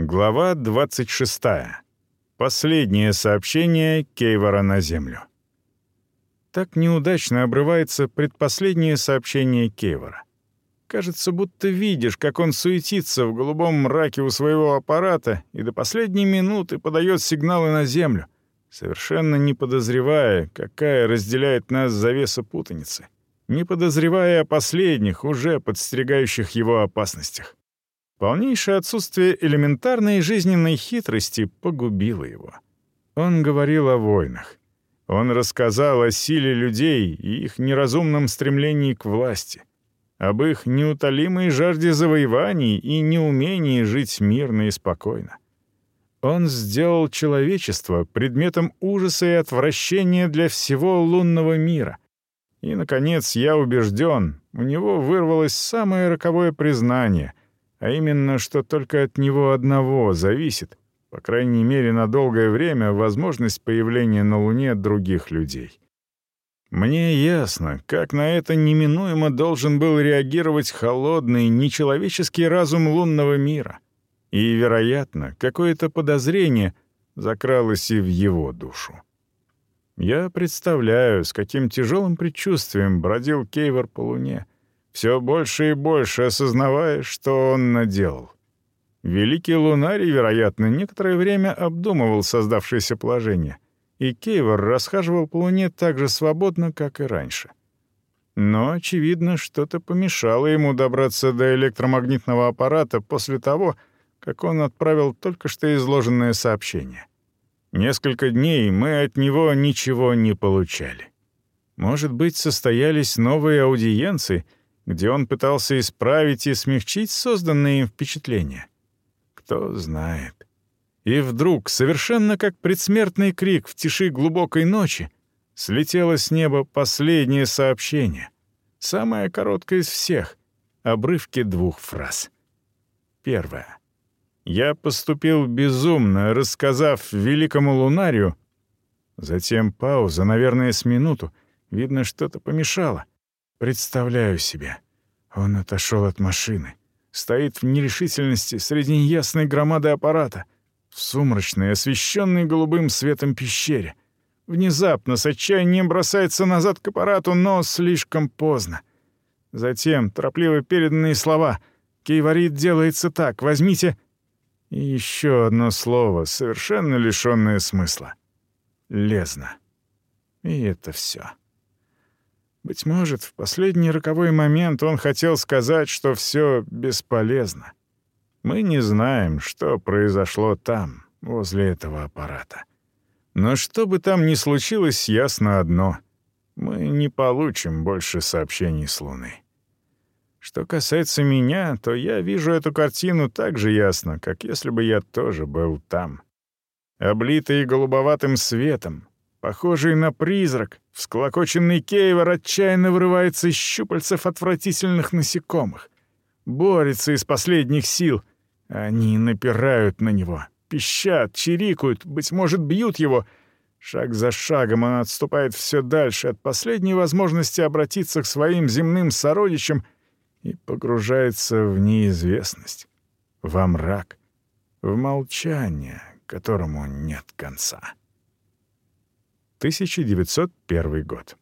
Глава 26. Последнее сообщение Кейвора на Землю. Так неудачно обрывается предпоследнее сообщение Кейвора. Кажется, будто видишь, как он суетится в голубом мраке у своего аппарата и до последней минуты подает сигналы на Землю, совершенно не подозревая, какая разделяет нас завеса путаницы, не подозревая о последних, уже подстерегающих его опасностях. Полнейшее отсутствие элементарной жизненной хитрости погубило его. Он говорил о войнах. Он рассказал о силе людей и их неразумном стремлении к власти, об их неутолимой жажде завоеваний и неумении жить мирно и спокойно. Он сделал человечество предметом ужаса и отвращения для всего лунного мира. И, наконец, я убежден, у него вырвалось самое роковое признание, а именно, что только от него одного зависит, по крайней мере на долгое время, возможность появления на Луне других людей. Мне ясно, как на это неминуемо должен был реагировать холодный, нечеловеческий разум лунного мира. И, вероятно, какое-то подозрение закралось и в его душу. Я представляю, с каким тяжелым предчувствием бродил Кейвор по Луне — все больше и больше осознавая, что он наделал. Великий Лунарий, вероятно, некоторое время обдумывал создавшееся положение, и Кейвор расхаживал по Луне так же свободно, как и раньше. Но, очевидно, что-то помешало ему добраться до электромагнитного аппарата после того, как он отправил только что изложенное сообщение. Несколько дней мы от него ничего не получали. Может быть, состоялись новые аудиенции — где он пытался исправить и смягчить созданные им впечатления. Кто знает. И вдруг, совершенно как предсмертный крик в тиши глубокой ночи, слетело с неба последнее сообщение, самое короткое из всех, обрывки двух фраз. Первое. Я поступил безумно, рассказав великому лунарию. Затем пауза, наверное, с минуту. Видно, что-то помешало. Представляю себе. Он отошел от машины. Стоит в нерешительности среди неясной громады аппарата, в сумрачной, освещенной голубым светом пещере. Внезапно с отчаянием бросается назад к аппарату, но слишком поздно. Затем торопливо переданные слова «Кейварит делается так, возьмите...» И еще одно слово, совершенно лишенное смысла. «Лезно». И это все. Быть может, в последний роковой момент он хотел сказать, что все бесполезно. Мы не знаем, что произошло там, возле этого аппарата. Но что бы там ни случилось, ясно одно — мы не получим больше сообщений с Луны. Что касается меня, то я вижу эту картину так же ясно, как если бы я тоже был там. Облитый голубоватым светом, Похожий на призрак, всклокоченный Кейвор отчаянно вырывается из щупальцев отвратительных насекомых. Борется из последних сил. Они напирают на него, пищат, чирикают, быть может, бьют его. Шаг за шагом он отступает все дальше от последней возможности обратиться к своим земным сородичам и погружается в неизвестность, во мрак, в молчание, которому нет конца. 1901 год.